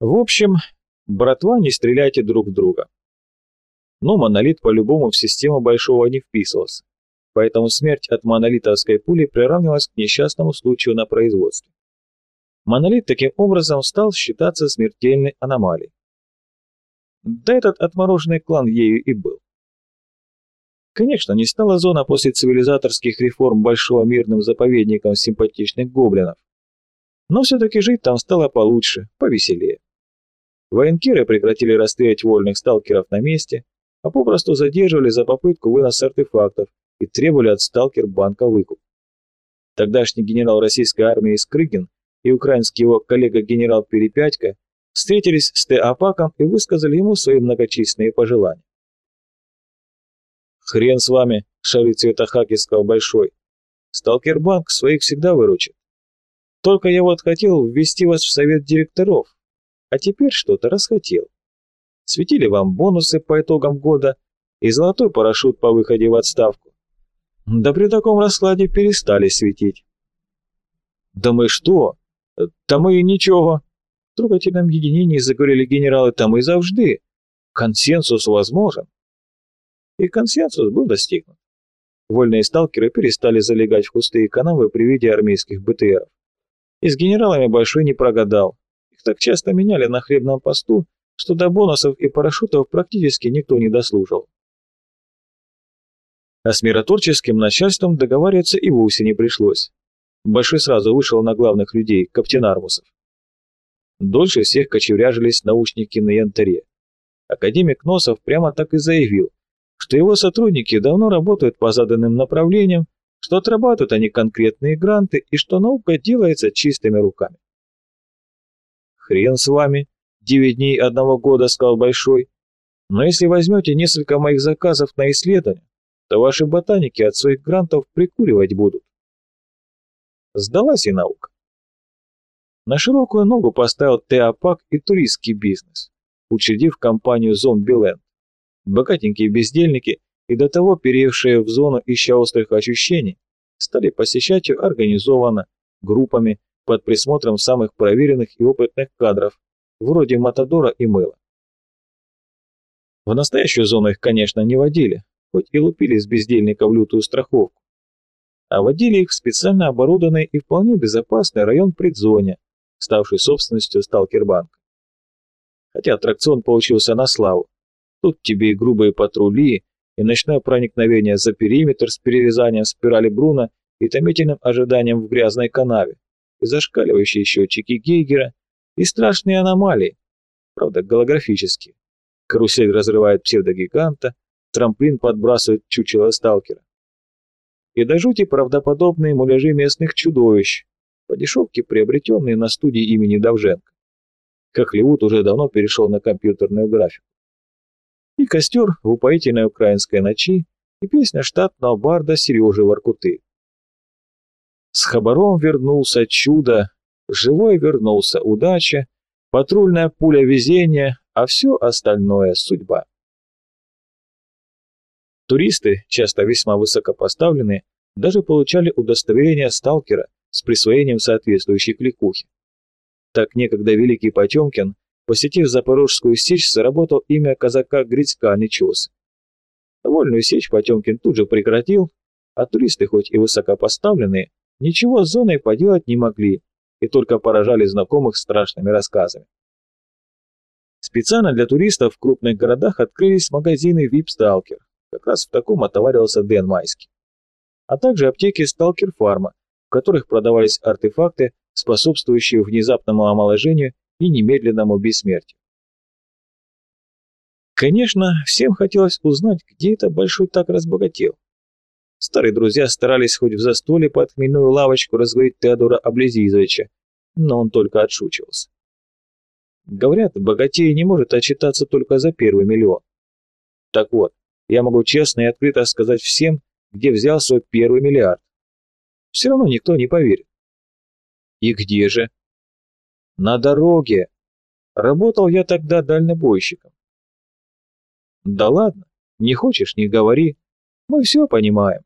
В общем, братва, не стреляйте друг в друга. Но монолит по-любому в систему Большого не вписывался, поэтому смерть от монолитовской пули приравнивалась к несчастному случаю на производстве. Монолит таким образом стал считаться смертельной аномалией. Да этот отмороженный клан ею и был. Конечно, не стала зона после цивилизаторских реформ большого мирным заповедником симпатичных гоблинов. Но все-таки жить там стало получше, повеселее. Военкиры прекратили расстрелять вольных сталкеров на месте, а попросту задерживали за попытку выноса артефактов и требовали от сталкер-банка выкуп. Тогдашний генерал российской армии Скрыгин и украинский его коллега генерал Перепятько встретились с Теопаком и высказали ему свои многочисленные пожелания. «Хрен с вами, шары цвета хакерского большой. Сталкербанк своих всегда выручит. Только я вот хотел ввести вас в совет директоров, а теперь что-то расхотел. Светили вам бонусы по итогам года и золотой парашют по выходе в отставку. Да при таком раскладе перестали светить. Да мы что? Та мы ничего. В трогательном единении заговорили генералы, там и завжди. Консенсус возможен. И консенсус был достигнут. Вольные сталкеры перестали залегать в пустые канавы при виде армейских БТРов. И с генералами Большой не прогадал. Их так часто меняли на хлебном посту, что до бонусов и парашютов практически никто не дослужил. А с миротворческим начальством договариваться и вовсе не пришлось. Большой сразу вышел на главных людей, каптенармусов. Дольше всех кочевряжились научники на Янтаре. Академик Носов прямо так и заявил, что его сотрудники давно работают по заданным направлениям, что отрабатывают они конкретные гранты и что наука делается чистыми руками. «Хрен с вами, девять дней одного года», — сказал Большой. «Но если возьмете несколько моих заказов на исследование, то ваши ботаники от своих грантов прикуривать будут». Сдалась и наука. На широкую ногу поставил Теопак и туристский бизнес, учредив компанию «Зомбиленд». Богатенькие бездельники и до того переевшие в зону ища острых ощущений, стали посещать ее организованно, группами, под присмотром самых проверенных и опытных кадров, вроде Матадора и Мэла. В настоящую зону их, конечно, не водили, хоть и лупили с бездельников лютую страховку, а водили их в специально оборудованный и вполне безопасный район предзоне, ставший собственностью Сталкербанка. Хотя аттракцион получился на славу. Тут тебе и грубые патрули, и ночное проникновение за периметр с перерезанием спирали Бруна и томительным ожиданием в грязной канаве, и зашкаливающие счетчики Гейгера, и страшные аномалии, правда голографические. Карусель разрывает псевдогиганта, трамплин подбрасывает чучело сталкера. И до жути правдоподобные муляжи местных чудовищ, по дешевке приобретенные на студии имени Давженко. Как Ливуд уже давно перешел на компьютерную графику и костер в упоительной украинской ночи, и песня штатного барда Сережи Воркуты. С хабаром вернулся чудо, живой вернулся удача, патрульная пуля везения, а все остальное — судьба. Туристы, часто весьма высокопоставленные, даже получали удостоверение сталкера с присвоением соответствующей кликухи. Так некогда великий Потемкин Посетив Запорожскую сечь, заработал имя казака Грицка Нечес. Вольную сечь Потемкин тут же прекратил, а туристы, хоть и высокопоставленные, ничего с зоной поделать не могли и только поражали знакомых страшными рассказами. Специально для туристов в крупных городах открылись магазины VIP Stalker, как раз в таком отоваривался Дэн Майский. А также аптеки Stalker Pharma, в которых продавались артефакты, способствующие внезапному омоложению и немедленному бессмертию. Конечно, всем хотелось узнать, где это Большой так разбогател. Старые друзья старались хоть в застолье под хмельную лавочку разговорить Теодора Облезизовича, но он только отшучивался. Говорят, богатей не может отчитаться только за первый миллион. Так вот, я могу честно и открыто сказать всем, где взял свой первый миллиард. Все равно никто не поверит. И где же? На дороге. Работал я тогда дальнобойщиком. Да ладно, не хочешь, не говори. Мы все понимаем.